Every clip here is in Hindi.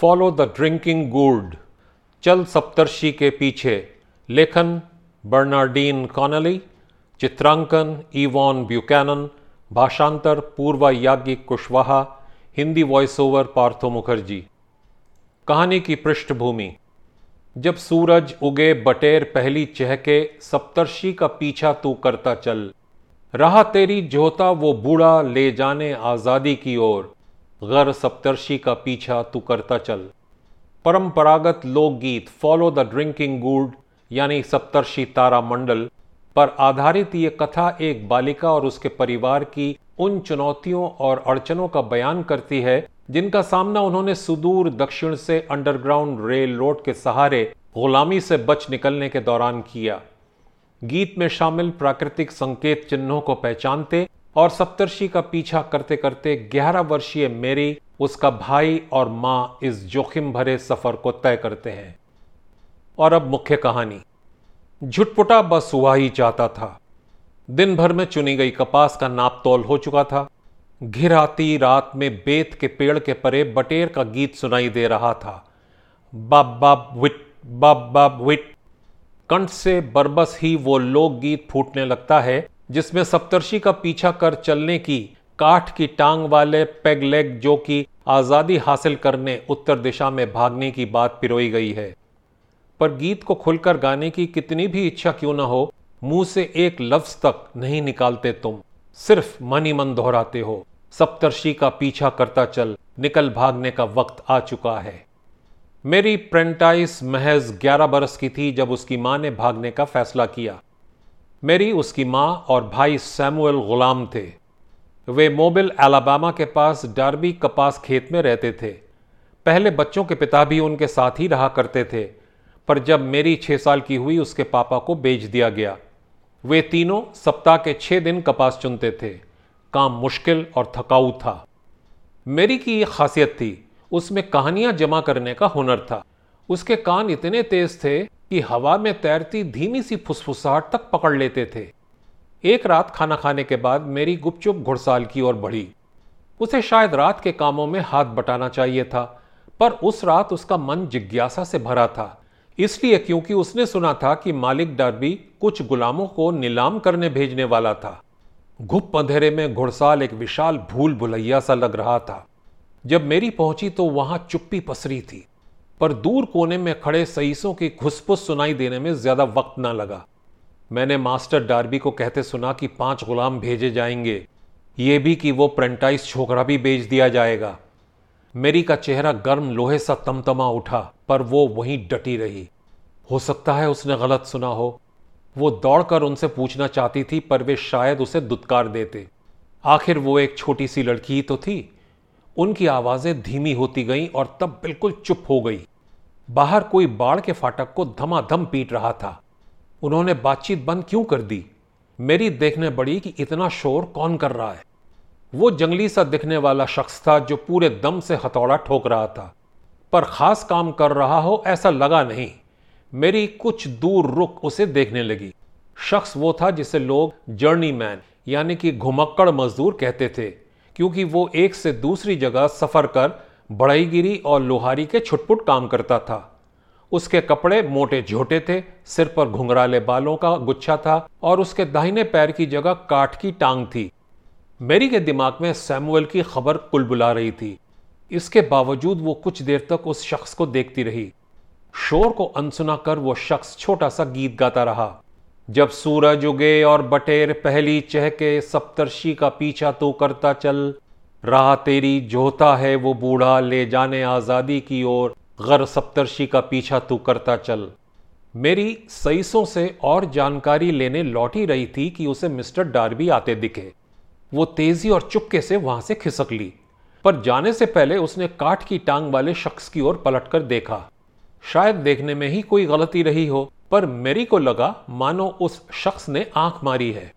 फॉलो द ड्रिंकिंग गुड चल सप्तर्षि के पीछे। लेखन, बर्नार्डीन कॉनली। चित्रांकन ईवॉन ब्यूकैनन। भाषांतर Purva Yagnik Kushwaha. Hindi voice over Partho Mukherjee. कहानी की पृष्ठभूमि। जब सूरज उगे, बटेर पहली चहके, सप्तर्षि का पीछा तू करता चल। रहा तेरी जोता वो बूढ़ा ले जाने आज़ादी की ओर। गर सप्तर्षि का पीछा तू करता चल। परंपरागत लोकगीत फॉलो द ड्रिंकिंग गुड यानी सप्तर्षि तारा मंडल, पर आधारित ये कथा एक बालिका और उसके परिवार की उन चुनौतियों और अड़चनों का बयान करती है, जिनका सामना उन्होंने सुदूर दक्षिण से अंडरग्राउंड रेल रोड के सहारे गुलामी से बच निकलने के दौरान किया। गीत में शामिल प्राकृतिक संकेत चिन्हों को पहचानते और सप्तर्षि का पीछा करते करते 11 वर्षीय मेरी, उसका भाई और माँ इस जोखिम भरे सफ़र को तय करते हैं। और अब मुख्य कहानी। झुटपुटा बस हुआ ही चाहता था। दिन भर में चुनी गई कपास का नाप तोल हो चुका था। घिर आती रात में बेत के पेड़ के परे बटेर का गीत सुनाई दे रहा था। बाब बाब विट, बाब बाब विट। कंठ से बरबस ही वो लोकगीत फूटने लगता है जिसमें सप्तर्षि का पीछा कर चलने की काठ की टांग वाले पेग लेग जो कि आज़ादी हासिल करने उत्तर दिशा में भागने की बात पिरोई गई है। पर गीत को खुलकर गाने की कितनी भी इच्छा क्यों ना हो, मुँह से एक लफ्ज तक नहीं निकालते तुम। सिर्फ़ मन ही मन दोहराते हो। सप्तर्षि का पीछा करता चल निकल भागने का वक्त आ चुका है। मेरी प्रेंटाइस महज 11 बरस की थी जब उसकी माँ ने भागने का फैसला किया। मेरी उसकी माँ और भाई सैमुअल गुलाम थे। वे मोबिल एलाबामा के पास डार्बी कपास खेत में रहते थे। पहले बच्चों के पिता भी उनके साथ ही रहा करते थे, पर जब मेरी छः साल की हुई उसके पापा को बेच दिया गया, वे तीनों सप्ताह के छः दिन कपास चुनते थे। काम मुश्किल और थकाऊ था। मेरी की एक खासियत थी, उसमें कहानियाँ जमा करने का हुनर था। उसके कान इतने तेज थे कि हवा में तैरती धीमी सी फुसफुसाहट तक पकड़ लेते थे। एक रात खाना खाने के बाद मेरी गुपचुप घुड़साल की ओर बढ़ी। उसे शायद रात के कामों में हाथ बटाना चाहिए था, पर उस रात उसका मन जिज्ञासा से भरा था। इसलिए क्योंकि उसने सुना था कि मालिक डार्बी कुछ गुलामों को नीलाम करने भेजने वाला था। घुप अंधेरे में घुड़साल एक विशाल भूल भुलैया सा लग रहा था। जब मेरी पहुँची तो वहाँ चुप्पी पसरी थी। पर दूर कोने में खड़े सईसों की घुसपुस सुनाई देने में ज़्यादा वक्त ना लगा। मैंने मास्टर डार्बी को कहते सुना कि पाँच गुलाम भेजे जाएँगे। ये भी कि वो प्रेंटाइज छोकरा भी बेच दिया जाएगा। मेरी का चेहरा गर्म लोहे सा तमतमा उठा, पर वो वहीं डटी रही। हो सकता है उसने गलत सुना हो। वो दौड़कर उनसे पूछना चाहती थी, पर वे शायद उसे दुत्कार देते। आखिर वो एक छोटी सी लड़की ही तो थी। उनकी आवाज़ें धीमी होती गईं और तब बिल्कुल चुप हो गई। बाहर कोई बाढ़ के फाटक को धमाधम पीट रहा था। उन्होंने बातचीत बंद क्यों कर दी? मेरी देखने बड़ी कि इतना शोर कौन कर रहा है? वो जंगली सा दिखने वाला शख्स था जो पूरे दम से हथौड़ा ठोक रहा था। पर खास काम कर रहा हो ऐसा लगा नहीं। मेरी कुछ दूर रुक उसे देखने लगी। शख्स वो था जिसे लोग जर्नी मैन यानी कि घुमक्कड़ मजदूर कहते थे। क्योंकि वो एक से दूसरी जगह सफ़र कर बढ़ईगिरी और लोहारी के छुटपुट काम करता था। उसके कपड़े मोटे झोटे थे, सिर पर घुंघराले बालों का गुच्छा था और उसके दाहिने पैर की जगह काठ की टांग थी। मेरी के दिमाग में सैमुअल की खबर कुलबुला रही थी। इसके बावजूद वो कुछ देर तक उस शख्स को देखती रही। शोर को अनसुना कर वो शख्स छोटा सा गीत गाता रहा। जब सूरज उगे और बटेर पहली चहके सप्तर्षि का पीछा तो करता चल, राह तेरी जोता है वो बूढ़ा ले जाने आज़ादी की ओर, गर सप्तर्षि का पीछा तू करता चल। मेरी सईसों से और जानकारी लेने लौट रही थी कि उसे मिस्टर डार्बी आते दिखे। वो तेज़ी और चुपके से वहाँ से खिसक ली। पर जाने से पहले उसने काठ की टांग वाले शख्स की ओर पलटकर देखा। शायद देखने में ही कोई गलती रही हो। पर मेरी को लगा, मानो उस शख्स ने आँख मारी है।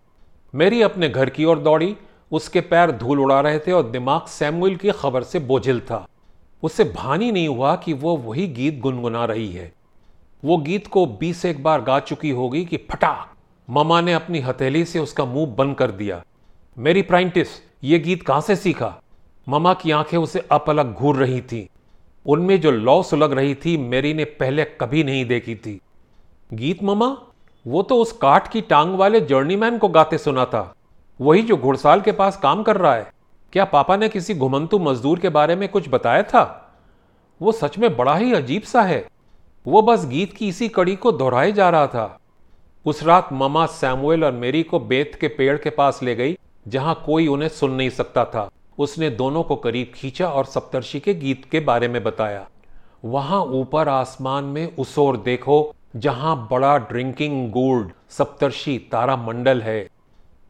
मेरी अपने घर की ओर दौड़ी, उसके पैर धूल उड़ा रहे थे और दिमाग सैमुअल की खबर से बोझिल था। उसे भानी नहीं हुआ कि वो वही गीत गुनगुना रही है। वो गीत को बीस एक बार गा चुकी होगी कि फटा, ममा ने अपनी हथेली से उसका मुँह बंद कर दिया। मेरी प्राइंटिस, ये गीत कहाँ से सीखा? ममा की आँखें उसे अपलग घूर रही थी। उनमें जो लौ सुलग रही थी, मेरी ने पहले कभी नहीं देखी थी। गीत ममा, वो तो उस काठ की टांग वाले जर्नीमैन को गाते सुना था। वही जो घुड़साल के पास काम कर रहा है। क्या पापा ने किसी घुमंतु मजदूर के बारे में कुछ बताया था? वो सच में बड़ा ही अजीब सा है। वो बस गीत की इसी कड़ी को दोहराए जा रहा था। उस रात ममा सैमुएल और मेरी को बेत के पेड़ के पास ले गई, जहाँ कोई उन्हें सुन नहीं सकता था। उसने दोनों को करीब खींचा और सप्तर्षि के गीत के बारे में बताया। वहाँ ऊपर आसमान में उस ओर देखो जहाँ बड़ा ड्रिंकिंग गोल्ड सप्तर्षि तारामंडल है।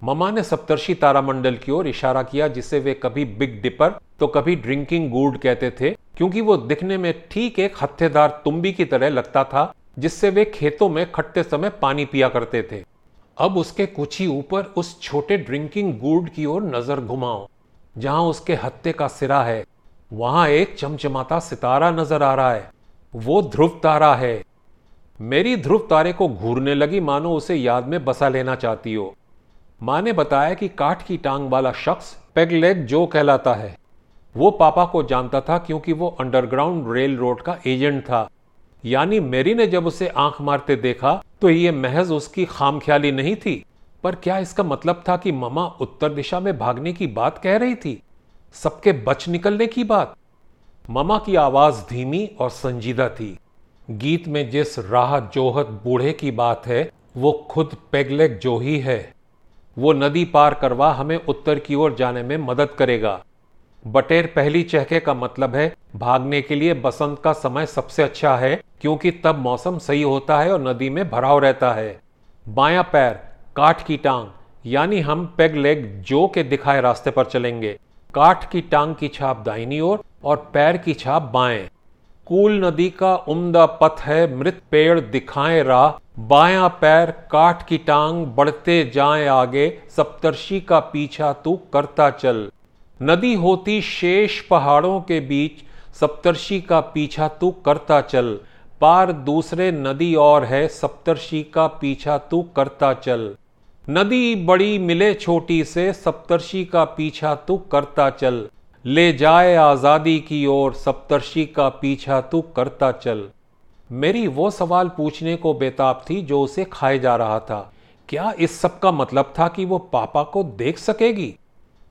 ममा ने सप्तर्षि तारामंडल की ओर इशारा किया जिसे वे कभी बिग डिपर तो कभी ड्रिंकिंग गुड कहते थे, क्योंकि वो दिखने में ठीक एक हत्थेदार तुम्बी की तरह लगता था, जिससे वे खेतों में खटते समय पानी पिया करते थे। अब उसके कुछ ही ऊपर उस छोटे ड्रिंकिंग गुड की ओर नज़र घुमाओ, जहाँ उसके हत्ते का सिरा है। वहाँ एक चमचमाता सितारा नज़र आ रहा है। वो ध्रुव तारा है। मेरी ध्रुव तारे को घूरने लगी, मानो उसे याद में बसा लेना चाहती हो। माँ ने बताया कि काठ की टांग वाला शख्स पेगलेग जो कहलाता है। वो पापा को जानता था क्योंकि वो अंडरग्राउंड रेल रोड का एजेंट था। यानी मेरी ने जब उसे आँख मारते देखा तो ये महज उसकी खामख्याली नहीं थी। पर क्या इसका मतलब था कि ममा उत्तर दिशा में भागने की बात कह रही थी? सबके बच निकलने की बात। ममा की आवाज़ धीमी और संजीदा थी। गीत में जिस राह जोहत बूढ़े की बात है वो खुद पेगलेग जो ही। है वो नदी पार करवा हमें उत्तर की ओर जाने में मदद करेगा। बटेर पहली चहके का मतलब है भागने के लिए बसंत का समय सबसे अच्छा है क्योंकि तब मौसम सही होता है और नदी में भराव रहता है। बाया पैर काठ की टांग यानी हम पेग लेग जो के दिखाए रास्ते पर चलेंगे। काठ की टांग की छाप दाहिनी ओर और, और पैर की छाप बाएँ। कूल नदी का उम्दा पथ है, मृत पेड़ दिखाए राह। बाया पैर काठ की टांग, बढ़ते जाए आगे। सप्तर्षि का पीछा तू करता चल। नदी होती शेष पहाड़ों के बीच। सप्तर्षि का पीछा तू करता चल। पार दूसरे नदी और है, सप्तर्षि का पीछा तू करता चल। नदी बड़ी मिले छोटी से, सप्तर्षि का पीछा तू करता चल। ले जाए आज़ादी की ओर सप्तर्षि का पीछा तू करता चल। मेरी वो सवाल पूछने को बेताब थी जो उसे खाए जा रहा था। क्या इस सब का मतलब था कि वो पापा को देख सकेगी?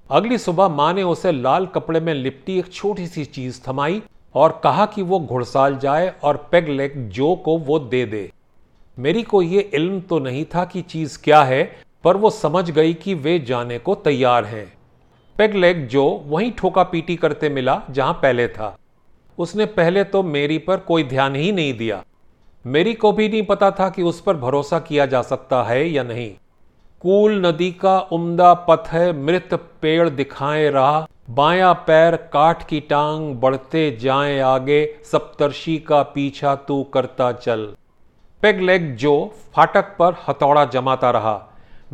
अगली सुबह माँ ने उसे लाल कपड़े में लिपटी एक छोटी सी चीज़ थमाई और कहा कि वो घुड़साल जाए और पेग लेग जो को वो दे दे। मेरी को ये इल्म तो नहीं था कि चीज़ क्या है, पर वो समझ गई कि वे जाने को तैयार हैं। पेग लेग जो वहीं ठोका पीटी करते मिला जहाँ पहले था। उसने पहले तो मेरी पर कोई ध्यान ही नहीं दिया। मेरी को भी नहीं पता था कि उस पर भरोसा किया जा सकता है या नहीं। कूल नदी का उम्दा पथ है, मृत पेड़ दिखाए राह, बाया पैर काठ की टांग, बढ़ते जाए आगे, सप्तर्षि का पीछा तू करता चल। पेग लेग जो फाटक पर हथौड़ा जमाता रहा,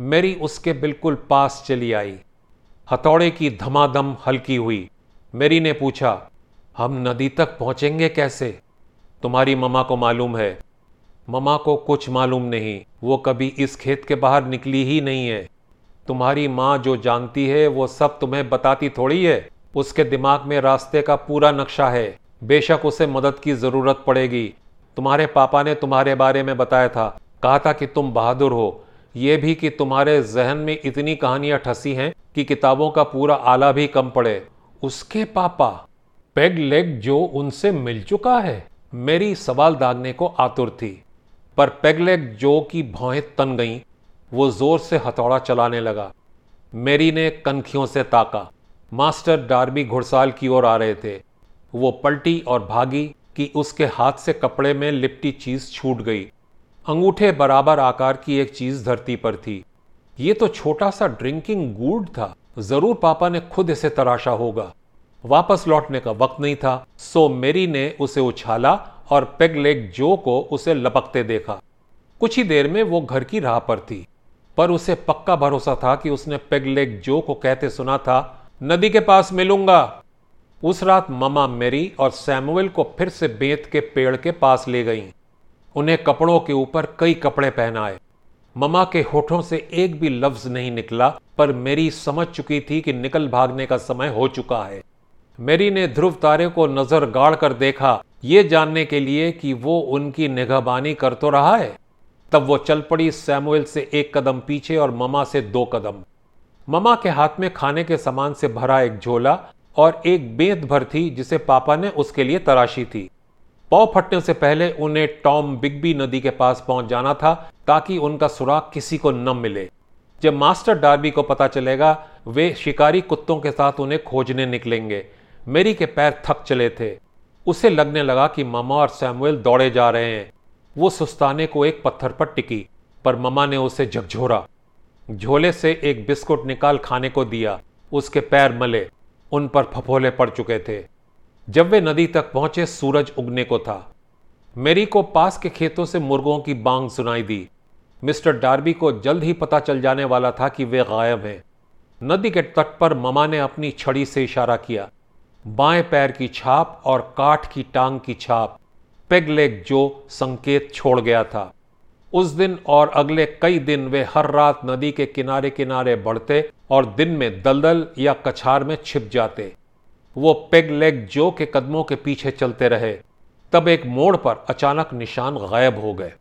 मेरी उसके बिल्कुल पास चली आई। हथौड़े की धमाधम हल्की हुई। मेरी ने पूछा, हम नदी तक पहुँचेंगे कैसे? तुम्हारी ममा को मालूम है। ममा को कुछ मालूम नहीं। वो कभी इस खेत के बाहर निकली ही नहीं है। तुम्हारी माँ जो जानती है, वो सब तुम्हें बताती थोड़ी है। उसके दिमाग में रास्ते का पूरा नक्शा है। बेशक उसे मदद की ज़रूरत पड़ेगी। तुम्हारे पापा ने तुम्हारे बारे में बताया था। कहा था कि तुम बहादुर हो। ये भी कि तुम्हारे जहन में इतनी कहानियाँ ठसी हैं कि किताबों का पूरा आला भी कम पड़े। उसके पापा, पेग लेग जो उनसे मिल चुका है, मेरी सवाल दागने को आतुर थी। पर पेगलेग जो की भौहें तन गईं, वो ज़ोर से हथौड़ा चलाने लगा। मेरी ने कनखियों से ताका। मास्टर डार्बी घुड़साल की ओर आ रहे थे। वो पलटी और भागी कि उसके हाथ से कपड़े में लिपटी चीज़ छूट गई। अंगूठे बराबर आकार की एक चीज़ धरती पर थी। ये तो छोटा सा ड्रिंकिंग गुड था। ज़रूर पापा ने खुद इसे तराशा होगा। वापस लौटने का वक्त नहीं था, सो मेरी ने उसे उछाला और पेग लेग जो को उसे लपकते देखा। कुछ ही देर में वो घर की राह पर थी, पर उसे पक्का भरोसा था कि उसने पेग लेग जो को कहते सुना था, नदी के पास मिलूँगा। उस रात ममा मेरी और सैमुअल को फिर से बेत के पेड़ के पास ले गईं। उन्हें कपड़ों के ऊपर कई कपड़े पहनाए। ममा के होठों से एक भी लफ्ज नहीं निकला, पर मेरी समझ चुकी थी कि निकल भागने का समय हो चुका है। मेरी ने ध्रुव तारे को नज़र गाड़ कर देखा, ये जानने के लिए कि वो उनकी निगहबानी कर तो रहा है। तब वो चल पड़ी सैमुएल से एक कदम पीछे और ममा से दो कदम। ममा के हाथ में खाने के सामान से भरा एक झोला और एक बेंत भर थी जिसे पापा ने उसके लिए तराशी थी। पौ फटने से पहले उन्हें टॉम बिगबी नदी के पास पहुँच जाना था ताकि उनका सुराग किसी को न मिले। जब मास्टर डार्बी को पता चलेगा, वे शिकारी कुत्तों के साथ उन्हें खोजने निकलेंगे। मेरी के पैर थक चले थे। उसे लगने लगा कि मामा और सैमुएल दौड़े जा रहे हैं। वो सुस्ताने को एक पत्थर पर टिकी, पर ममा ने उसे झकझोरा। झोले से एक बिस्कुट निकाल खाने को दिया। उसके पैर मले। उन पर फफोले पड़ चुके थे। जब वे नदी तक पहुँचे, सूरज उगने को था। मेरी को पास के खेतों से मुर्गों की बांग सुनाई दी। मिस्टर डार्बी को जल्द ही पता चल जाने वाला था कि वे गायब हैं। नदी के तट पर ममा ने अपनी छड़ी से इशारा किया। बाएँ पैर की छाप और काठ की टांग की छाप। पेग लेग जो संकेत छोड़ गया था। उस दिन और अगले कई दिन वे हर रात नदी के किनारे किनारे बढ़ते और दिन में दलदल या कछार में छिप जाते। वो पेग लेग जो के कदमों के पीछे चलते रहे, तब एक मोड़ पर अचानक निशान गायब हो गए।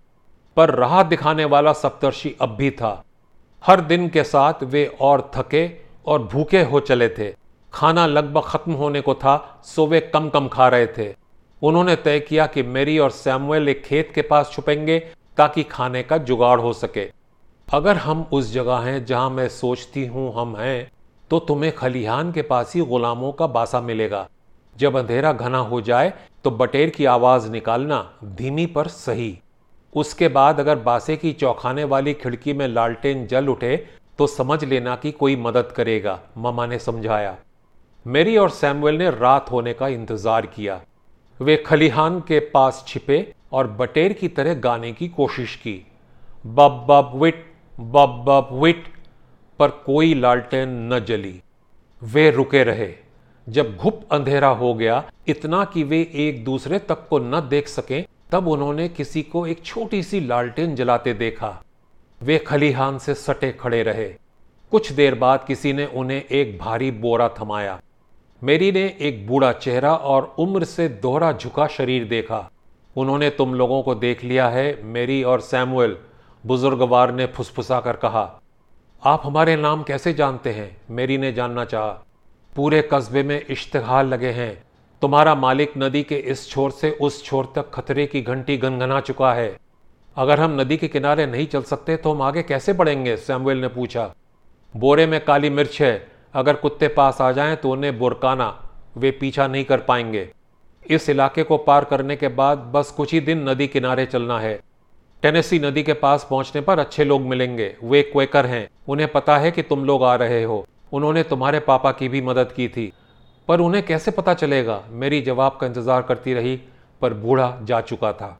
पर राह दिखाने वाला सप्तर्षि अब भी था। हर दिन के साथ वे और थके और भूखे हो चले थे। खाना लगभग खत्म होने को था, सो वे कम कम खा रहे थे। उन्होंने तय किया कि मेरी और सैमुअल एक खेत के पास छुपेंगे ताकि खाने का जुगाड़ हो सके। अगर हम उस जगह हैं जहाँ मैं सोचती हूँ हम हैं तो तुम्हें खलिहान के पास ही गुलामों का बासा मिलेगा। जब अंधेरा घना हो जाए तो बटेर की आवाज़ निकालना धीमी पर सही। उसके बाद अगर बासे की चौखाने वाली खिड़की में लालटेन जल उठे तो समझ लेना कि कोई मदद करेगा, ममा ने समझाया। मेरी और सैमुअल ने रात होने का इंतज़ार किया। वे खलिहान के पास छिपे और बटेर की तरह गाने की कोशिश की। बब बब विट, बब बब विट पर कोई लालटेन न जली। वे रुके रहे। जब घुप अंधेरा हो गया, इतना कि वे एक दूसरे तक को न देख सकें, तब उन्होंने किसी को एक छोटी सी लालटेन जलाते देखा। वे खलिहान से सटे खड़े रहे। कुछ देर बाद किसी ने उन्हें एक भारी बोरा थमाया। मेरी ने एक बूढ़ा चेहरा और उम्र से दोहरा झुका शरीर देखा। उन्होंने, तुम लोगों को देख लिया है, मेरी और सैमुअल बुजुर्गवार ने फुसफुसा कर कहा। आप हमारे नाम कैसे जानते हैं? मेरी ने जानना चाहा। पूरे कस्बे में इश्तहार लगे हैं। तुम्हारा मालिक नदी के इस छोर से उस छोर तक खतरे की घंटी गनगना चुका है। अगर हम नदी के किनारे नहीं चल सकते तो हम आगे कैसे बढ़ेंगे? सैमुअल ने पूछा। बोरे में काली मिर्च है। अगर कुत्ते पास आ जाएँ तो उन्हें बुरकाना। वे पीछा नहीं कर पाएँगे। इस इलाके को पार करने के बाद बस कुछ ही दिन नदी किनारे चलना है। टेनेसी नदी के पास पहुँचने पर अच्छे लोग मिलेंगे। वे क्वेकर हैं। उन्हें पता है कि तुम लोग आ रहे हो। उन्होंने तुम्हारे पापा की भी मदद की थी। पर उन्हें कैसे पता चलेगा? मेरी जवाब का इंतज़ार करती रही, पर बूढ़ा जा चुका था।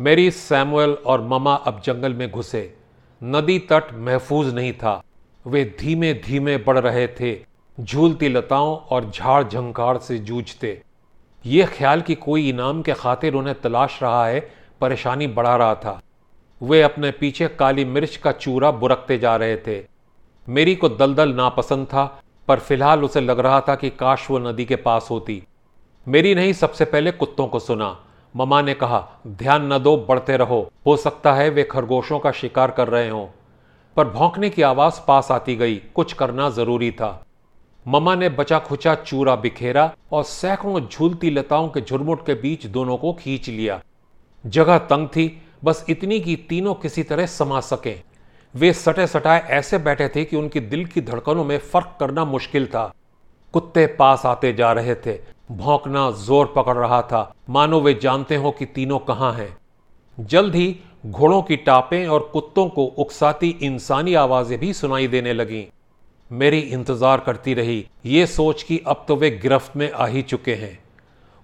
मेरी सैमुअल और ममा अब जंगल में घुसे। नदी तट महफूज नहीं था। वे धीमे धीमे बढ़ रहे थे। झूलती लताओं और झाड़ झंकार से जूझते। ये ख्याल कि कोई इनाम के खातिर उन्हें तलाश रहा है, परेशानी बढ़ा रहा था। वे अपने पीछे काली मिर्च का चूरा बुरकते जा रहे थे। मेरी को दलदल नापसंद था, पर फ़िलहाल उसे लग रहा था कि काश वो नदी के पास होती। मेरी नहीं, सबसे पहले कुत्तों को सुना। ममा ने कहा, ध्यान न दो, बढ़ते रहो। हो सकता है वे खरगोशों का शिकार कर रहे हों। पर भौंकने की आवाज़ पास आती गई। कुछ करना ज़रूरी था। ममा ने बचा खुचा चूरा बिखेरा और सैकड़ों झूलती लताओं के झुरमुट के बीच दोनों को खींच लिया। जगह तंग थी बस इतनी कि तीनों किसी तरह समा सकें। वे सटे सटाए ऐसे बैठे थे कि उनकी दिल की धड़कनों में फ़र्क करना मुश्किल था। कुत्ते पास आते जा रहे थे। भौंकना ज़ोर पकड़ रहा था। मानो वे जानते हो कि तीनों कहाँ हैं। जल्द ही घोड़ों की टापें और कुत्तों को उकसाती इंसानी आवाज़ें भी सुनाई देने लगीं। मेरी इंतज़ार करती रही। ये सोच कि अब तो वे गिरफ्त में आ ही चुके हैं।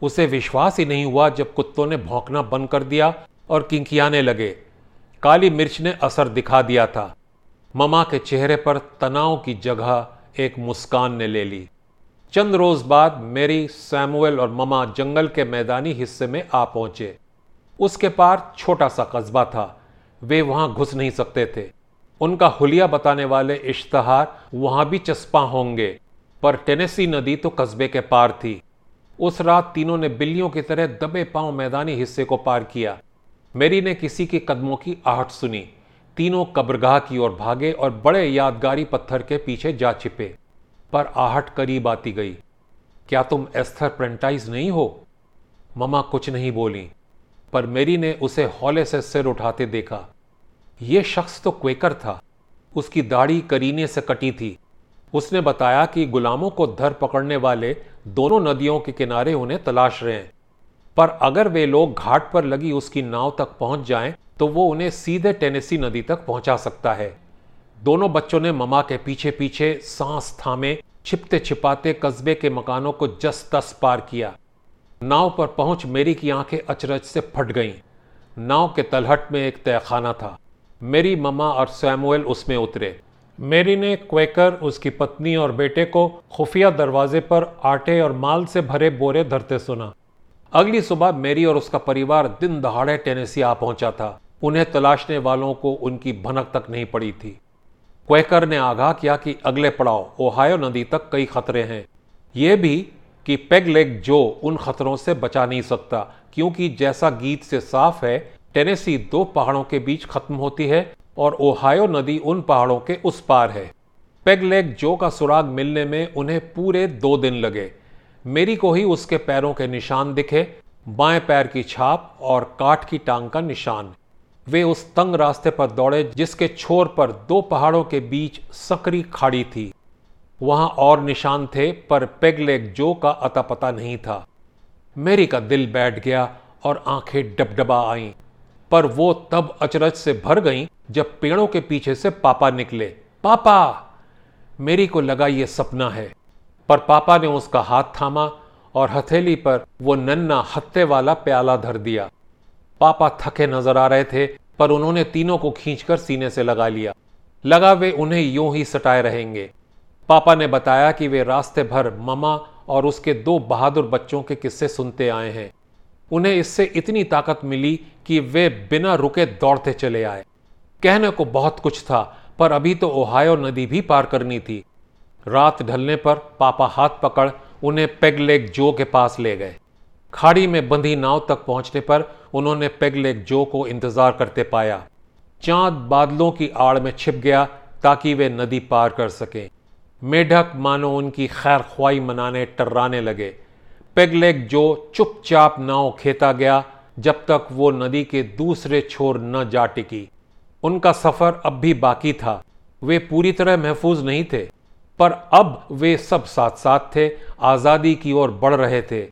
उसे विश्वास ही नहीं हुआ जब कुत्तों ने भौंकना बंद कर दिया। और किंकियाने लगे। काली मिर्च ने असर दिखा दिया था। ममा के चेहरे पर तनाव की जगह एक मुस्कान ने ले ली। चंद रोज बाद मेरी सैमुअल और ममा जंगल के मैदानी हिस्से में आ पहुँचे। उसके पार छोटा सा कस्बा था। वे वहाँ घुस नहीं सकते थे। उनका हुलिया बताने वाले इश्तहार वहाँ भी चस्पा होंगे। पर टेनेसी नदी तो कस्बे के पार थी। उस रात तीनों ने बिल्लियों की तरह दबे पाँव मैदानी हिस्से को पार किया। मेरी ने किसी के कदमों की आहट सुनी। तीनों कब्रगाह की ओर भागे और बड़े यादगारी पत्थर के पीछे जा छिपे। पर आहट करीब आती गई। क्या तुम एस्थर प्रेंटाइज नहीं हो? ममा कुछ नहीं बोली। पर मेरी ने उसे हौले से सिर उठाते देखा। यह शख्स तो क्वेकर था। उसकी दाढ़ी करीने से कटी थी। उसने बताया कि गुलामों को धर पकड़ने वाले दोनों नदियों के किनारे उन्हें तलाश रहे हैं। पर अगर वे लोग घाट पर लगी उसकी नाव तक पहुँच जाएँ तो वो उन्हें सीधे टेनेसी नदी तक पहुँचा सकता है। दोनों बच्चों ने ममा के पीछे पीछे सांस थामे छिपते छिपाते कस्बे के मकानों को जस तस पार किया। नाव पर पहुँच मेरी की आँखें अचरज से फट गईं। नाव के तलहट में एक तयखाना था। मेरी ममा और सैमुएल उसमें उतरे। मेरी ने क्वेकर उसकी पत्नी और बेटे को खुफिया दरवाजे पर आटे और माल से भरे बोरे धरते सुना। अगली सुबह मेरी और उसका परिवार दिन दहाड़े टेनेसी आ पहुँचा था। उन्हें तलाशने वालों को उनकी भनक तक नहीं पड़ी थी। क्वेकर ने आगाह किया कि अगले पड़ाव, ओहायो नदी तक कई खतरे हैं। यह भी कि पेग लेग जो उन खतरों से बचा नहीं सकता, क्योंकि जैसा गीत से साफ़ है, टेनेसी दो पहाड़ों के बीच खत्म होती है और ओहायो नदी उन पहाड़ों के उस पार है। पेग लेग जो का सुराग मिलने में उन्हें पूरे दो दिन लगे। मेरी को ही उसके पैरों के निशान दिखे, बाएँ पैर की छाप और काठ की टांग का निशान। वे उस तंग रास्ते पर दौड़े जिसके छोर पर दो पहाड़ों के बीच सकरी खाड़ी थी। वहाँ और निशान थे, पर पेगलेग जो का अता पता नहीं था। मेरी का दिल बैठ गया और आँखें डबडबा आईं, पर वो तब अचरज से भर गईं जब पेड़ों के पीछे से पापा निकले। पापा! मेरी को लगा ये सपना है। पर पापा ने उसका हाथ थामा और हथेली पर वो नन्ना हत्ते वाला प्याला धर दिया। पापा थके नज़र आ रहे थे, पर उन्होंने तीनों को खींचकर सीने से लगा लिया। लगा वे उन्हें यूँ ही सटाए रहेंगे। पापा ने बताया कि वे रास्ते भर ममा और उसके दो बहादुर बच्चों के किस्से सुनते आए हैं। उन्हें इससे इतनी ताकत मिली कि वे बिना रुके दौड़ते चले आए। कहने को बहुत कुछ था, पर अभी तो ओहायो नदी भी पार करनी थी। रात ढलने पर पापा हाथ पकड़ उन्हें पेगलेग जो के पास ले गए। खाड़ी में बंधी नाव तक पहुँचने पर उन्होंने पेगलेग जो को इंतज़ार करते पाया। चाँद बादलों की आड़ में छिप गया ताकि वे नदी पार कर सकें। मेढक मानो उनकी खैर ख्वाही मनाने टर्राने लगे। पेगलेग जो चुपचाप नाव खेता गया जब तक वो नदी के दूसरे छोर न जा टिकी। उनका सफ़र अब भी बाकी था। वे पूरी तरह महफूज नहीं थे। पर अब वे सब साथ साथ थे, आज़ादी की ओर बढ़ रहे थे।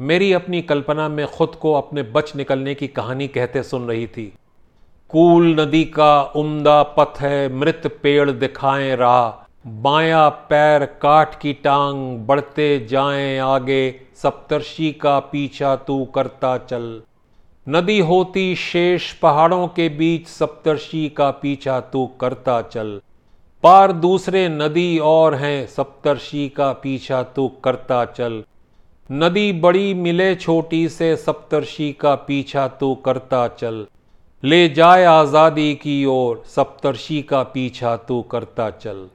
मेरी अपनी कल्पना में खुद को अपने बच निकलने की कहानी कहते सुन रही थी। कूल नदी का उम्दा पथ है, मृत पेड़ दिखाएँ राह। बाया पैर काठ की टांग, बढ़ते जाएँ आगे। सप्तर्षि का पीछा तू करता चल। नदी होती शेष पहाड़ों के बीच, सप्तर्षि का पीछा तू करता चल। पार दूसरे नदी और हैं, सप्तर्षि का पीछा तू करता चल। नदी बड़ी मिले छोटी से, सप्तर्षि का पीछा तू करता चल। ले जाए आज़ादी की ओर, सप्तर्षि का पीछा तू करता चल।